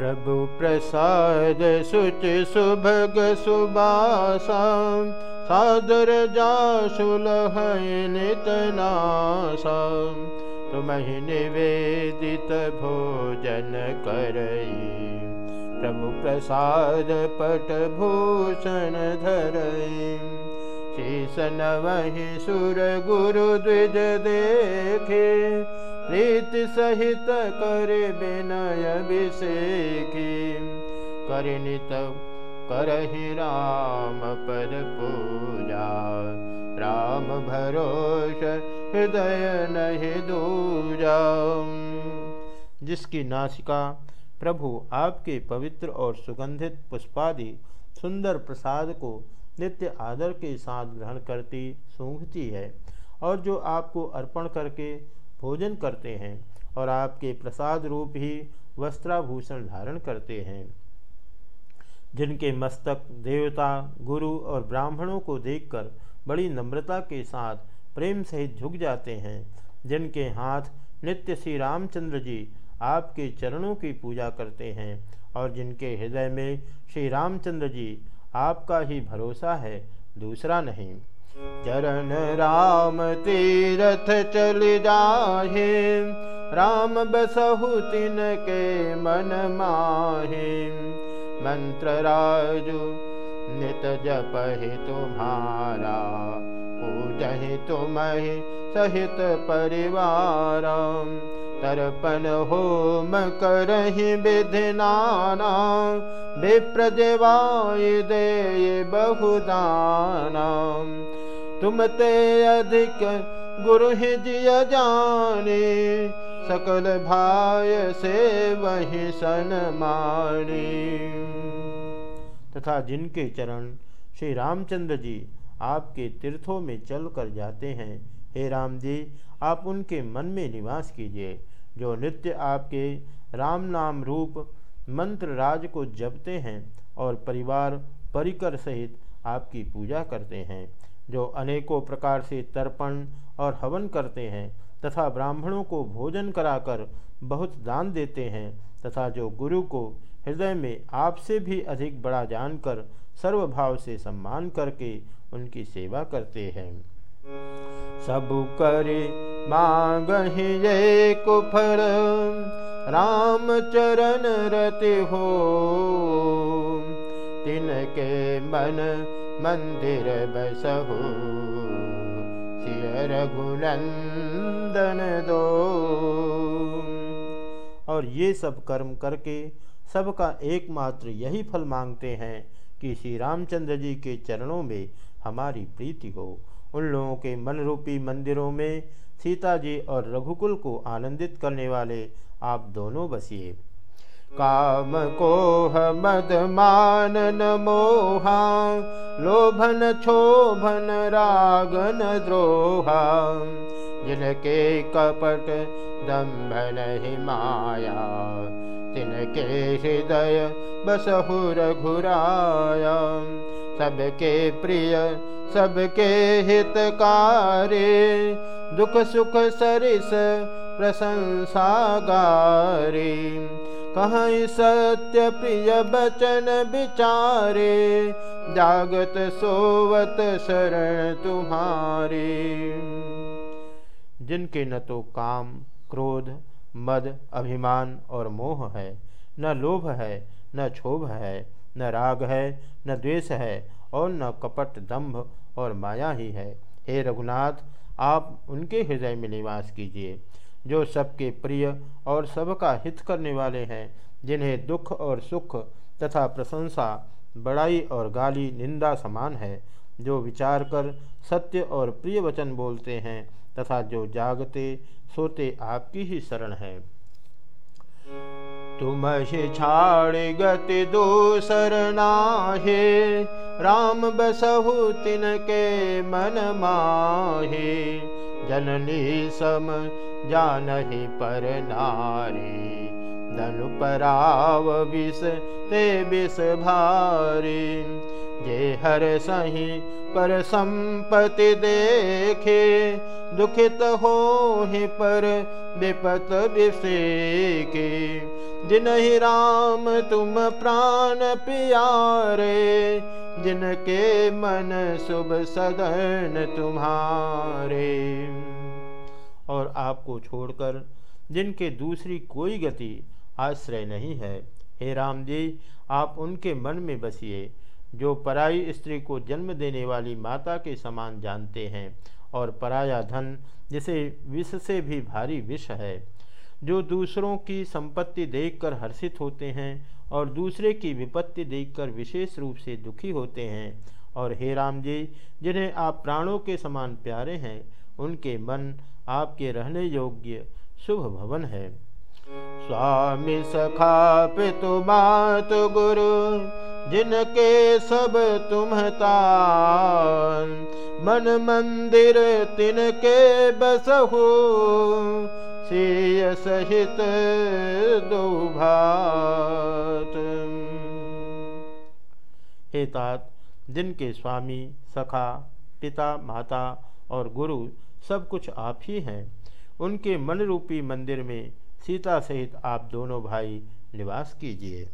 प्रभु प्रसाद सुच सुभग Tsubasa सादर जासुलह तुमहि निवेदित भोजन करई। प्रभु प्रसाद पट भूषण धरई। शीसन वही सुर गुरु द्विज देखे प्रीति सहित कर विनय विषेखी करनित करहि राम पद पूजा। राम भरोस हृदय नहीं दूजा। जिसकी नासिका प्रभु आपके पवित्र और सुगंधित पुष्पादि सुंदर प्रसाद को नित्य आदर के साथ ग्रहण करती, सूंघती है और जो आपको अर्पण करके भोजन करते हैं और आपके प्रसाद रूप ही वस्त्राभूषण धारण करते हैं। जिनके मस्तक, देवता, गुरु और ब्राह्मणों को देखकर बड़ी नम्रता के साथ प्रेम सहित झुक जाते हैं, जिनके हाथ नित्य श्री रामचंद्र जी आपके चरणों की पूजा करते हैं और जिनके हृदय में श्री रामचंद्र जी आपका ही भरोसा है, दूसरा नहीं। चरण राम तीरथ चल जाहे राम बसहु तिन के मन माहे। मंत्र राजु नित जपहि तुम्हारा पूजहि तुम्हें सहित परिवार। तर्पण होम करहि विधि नाना विप्रजवाय दे बहुदाना तुम ते अधिक गुरु ही जिय जाने, सकल भाय से वही सन मानी। तथा जिनके चरण श्री रामचंद्र जी आपके तीर्थों में चल कर जाते हैं, हे राम जी, आप उनके मन में निवास कीजिए, जो नित्य आपके राम नाम रूप मंत्र राज को जपते हैं और परिवार परिकर सहित आपकी पूजा करते हैं। जो अनेकों प्रकार से तर्पण और हवन करते हैं तथा ब्राह्मणों को भोजन कराकर बहुत दान देते हैं तथा जो गुरु को हृदय में आपसे भी अधिक बड़ा जानकर सर्वभाव से सम्मान करके उनकी सेवा करते हैं। सब करे कुफर राम चरण रति हो। तिनके मन मंदिर बसहु। सिय रघुनंदन दो। और ये सब कर्म करके सबका एकमात्र यही फल मांगते हैं कि श्री रामचंद्र जी के चरणों में हमारी प्रीति हो। उन लोगों के मन रूपी मंदिरों में सीता जी और रघुकुल को आनंदित करने वाले आप दोनों बसिए। काम कोह मद मानन मोहा, लोभन छोभन रागन द्रोहा। जिनके कपट दम्भन ही माया, तिनके हृदय बसहुर घुराया। सबके प्रिय, सबके हितकारी, दुख सुख सरिस प्रशंसा गारी कहीं सत्य प्रिय बचन विचारे, जागत सोवत शरण तुम्हारे। जिनके न तो काम, क्रोध, मद, अभिमान और मोह है, न लोभ है, न क्षोभ है, न राग है, न द्वेष है और न कपट दंभ और माया ही है। हे रघुनाथ, आप उनके हृदय में निवास कीजिए। जो सबके प्रिय और सबका हित करने वाले हैं, जिन्हें दुख और सुख तथा प्रशंसा, बड़ाई और गाली, निंदा समान है, जो विचार कर सत्य और प्रिय वचन बोलते हैं तथा जो जागते, सोते आपकी ही शरण है। तुम छाड़ गति दूसर नाहे, राम बसहु तिन के मन माहे, जननी सम जानहि पर नारी, धनु पराव विष ते विष भारी। जे हर सही पर संपति देखे, दुखित हो ही पर विपत विषेके। जिन ही राम तुम प्राण प्यारे, जिनके मन शुभ सदन तुम्हारे। और आपको छोड़कर जिनके दूसरी कोई गति आश्रय नहीं है। हे राम जी आप उनके मन में बसिए, जो पराई स्त्री को जन्म देने वाली माता के समान जानते हैं और पराया धन, जिसे विष से भी भारी विष है, जो दूसरों की संपत्ति देखकर हर्षित होते हैं और दूसरे की विपत्ति देखकर विशेष रूप से दुखी होते हैं। और हे राम जी जिन्हें आप प्राणों के समान प्यारे हैं, उनके मन आपके रहने योग्य शुभ भवन है। स्वामी सखा पितु मात गुरु, जिनके सब तुम मन मंदिर तिनके बसहु, सिय सहित दो भात। हे तात, जिनके स्वामी सखा, पिता, माता और गुरु सब कुछ आप ही हैं। उनके मन रूपी मंदिर में सीता सहित आप दोनों भाई निवास कीजिए।